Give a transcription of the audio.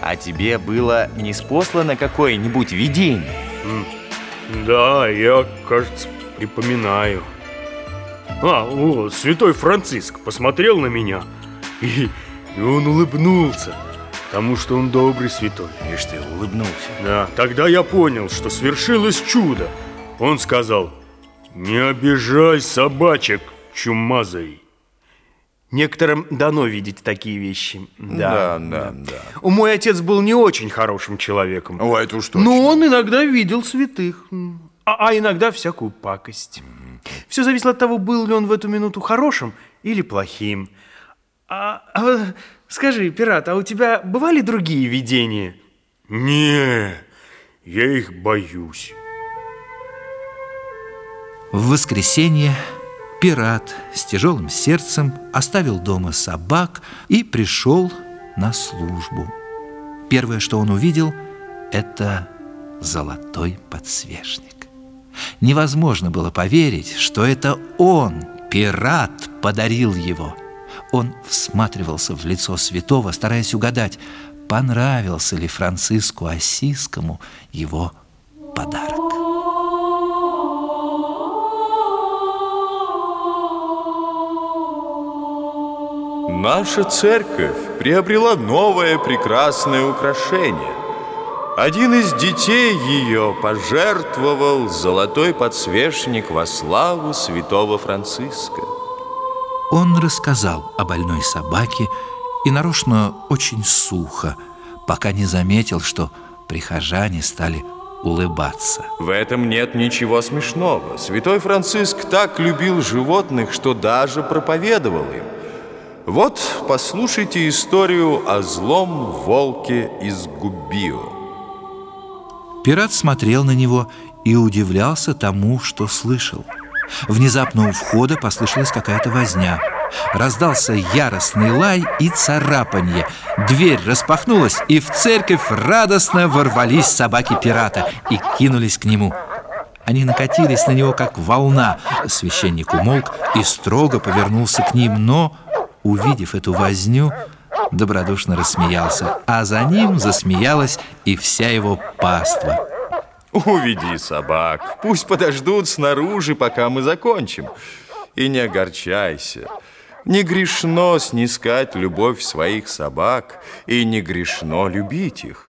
А тебе было не спослано какое-нибудь видение? Да, я, кажется, припоминаю. А, о, святой Франциск посмотрел на меня, и, и он улыбнулся, потому что он добрый святой. Ишь ты, улыбнулся. Да, тогда я понял, что свершилось чудо. Он сказал, не обижай собачек, чумазый. Некоторым дано видеть такие вещи. Да, да, да. У Мой отец был не очень хорошим человеком. О, это уж точно. Но он иногда видел святых, а, а иногда всякую пакость. Все зависело от того, был ли он в эту минуту хорошим или плохим. А, а, скажи, пират, а у тебя бывали другие видения? Не, я их боюсь. В воскресенье пират с тяжелым сердцем оставил дома собак и пришел на службу. Первое, что он увидел, это золотой подсвечник. Невозможно было поверить, что это он, пират, подарил его. Он всматривался в лицо святого, стараясь угадать, понравился ли Франциску Осискому его подарок. Наша церковь приобрела новое прекрасное украшение. Один из детей ее пожертвовал золотой подсвечник во славу святого Франциска. Он рассказал о больной собаке и нарочно очень сухо, пока не заметил, что прихожане стали улыбаться. В этом нет ничего смешного. Святой Франциск так любил животных, что даже проповедовал им. Вот послушайте историю о злом волке из Губио. Пират смотрел на него и удивлялся тому, что слышал. Внезапно у входа послышалась какая-то возня. Раздался яростный лай и царапанье. Дверь распахнулась, и в церковь радостно ворвались собаки пирата и кинулись к нему. Они накатились на него, как волна. Священник умолк и строго повернулся к ним, но, увидев эту возню, добродушно рассмеялся, а за ним засмеялась и вся его паства. Уведи собак, пусть подождут снаружи, пока мы закончим. И не огорчайся. Не грешно снискать любовь своих собак, и не грешно любить их.